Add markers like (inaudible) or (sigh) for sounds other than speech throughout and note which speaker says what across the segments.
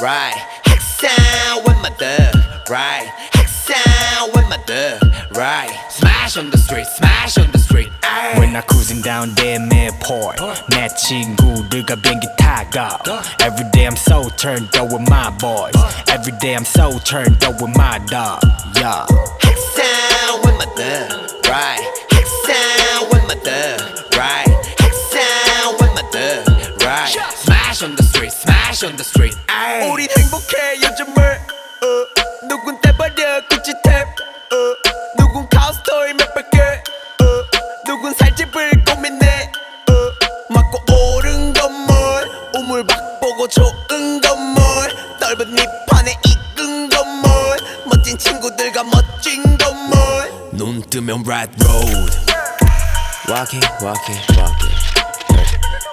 Speaker 1: right. Hexan with my thug, right. Hexan with my thug, right. Smash on the street, smash on the street. Ay.
Speaker 2: When I cruising down damn airport 내 친구들과 비행기 타고 Every day I'm so turned up with my boys Every day I'm so turned up with my dog Yeah
Speaker 1: Hexan with my thug, right. Hexan with my thug, right. Hexan with my thug, right. Smash on the street, smash on the street. Ay.
Speaker 3: 우린 행복해 요즘을 어. 누군 떼버려 구찌 탭 어. 누군 카우스토이 몇백 개 어. 누군 살집을 고민해 어. 맞고 오른 건물 우물 박 보고 좋은 건물 넓은 잎판에 익은 건물 멋진 친구들과 멋진 건물
Speaker 1: 눈 뜨면 red road. Walking, walking, walking.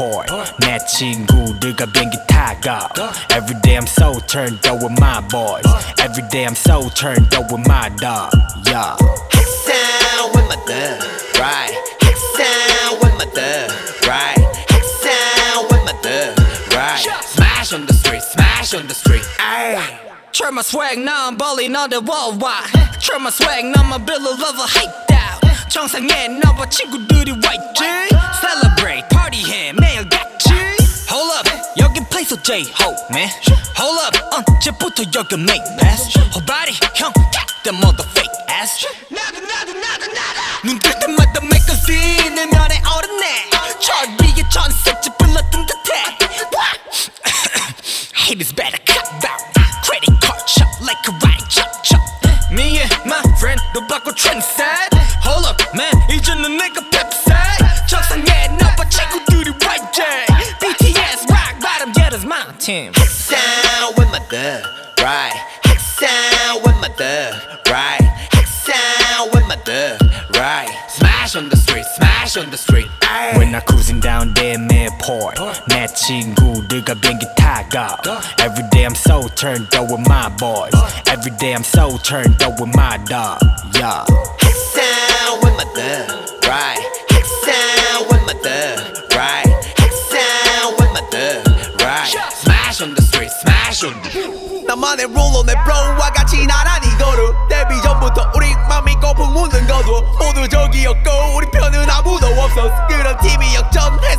Speaker 2: airport 내 친구들과 비행기 타고 Every day I'm so turned up with my boys Every day I'm so turned up with my dog Yeah
Speaker 1: Hexan with my thug, right. Hexan with my thug, right. Hexan with my thug, right. Smash on the street, smash on the street. Ay.
Speaker 4: Turn my swag non-bowling on the worldwide Turn my swag 넘어 빌로 lover hyped out 정상에 너와 친구들이 와 여긴 place of J-Ho man Hold up 언제부터 여기 make pass Whole body 형 the mother fake ass 눈 뜰 때마다 매거진을 면에 오르네 저 위에 전색지 불러둔 듯해 (coughs) Haters better cut down Credit card chop like a ride chop chop Me and my friend 너 바꿔 trend set Hold up man 이제는 내가 펩셋 적상에 너와 친구들이 YJ BTS rock bottom yeah that's my team
Speaker 1: Hexan with my thug, right. Hexan with my thug, right. Hexan with my thug, right. Smash on the street, smash on the street. Ay.
Speaker 2: When I cruising down damn airport 내 친구들과 비행기 타고 Every day I'm so turned up with my boys Every day I'm so turned up with my dog Yeah
Speaker 1: On the street, smash on the
Speaker 3: 나만의 룰로 내 브로와 같이 나란히 걸어. 데뷔 전부터 우리 맘이 거품 묻는 거도 모두 적이었고 우리 편은 아무도 없었어. 그런 팀이 역전해